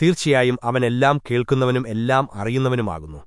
തീർച്ചയായും അവനെല്ലാം കേൾക്കുന്നവനും എല്ലാം അറിയുന്നവനുമാകുന്നു